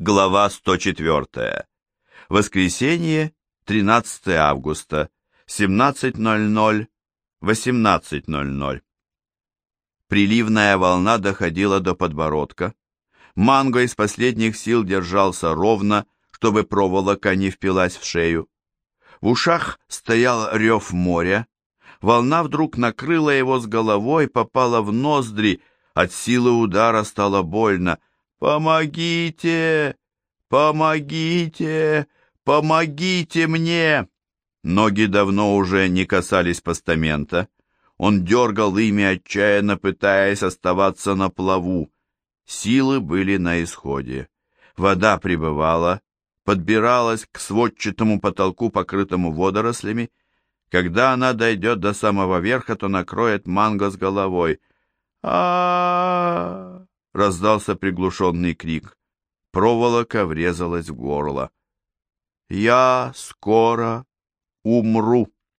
Глава 104. Воскресенье, 13 августа, 17.00, 18.00. Приливная волна доходила до подбородка. Манго из последних сил держался ровно, чтобы проволока не впилась в шею. В ушах стоял рев моря. Волна вдруг накрыла его с головой, попала в ноздри, от силы удара стало больно. «Помогите! Помогите! Помогите мне!» Ноги давно уже не касались постамента. Он дергал ими, отчаянно пытаясь оставаться на плаву. Силы были на исходе. Вода прибывала, подбиралась к сводчатому потолку, покрытому водорослями. Когда она дойдет до самого верха, то накроет манго с головой. а, -а, -а раздался приглушенный крик. Проволока врезалась в горло. «Я скоро умру».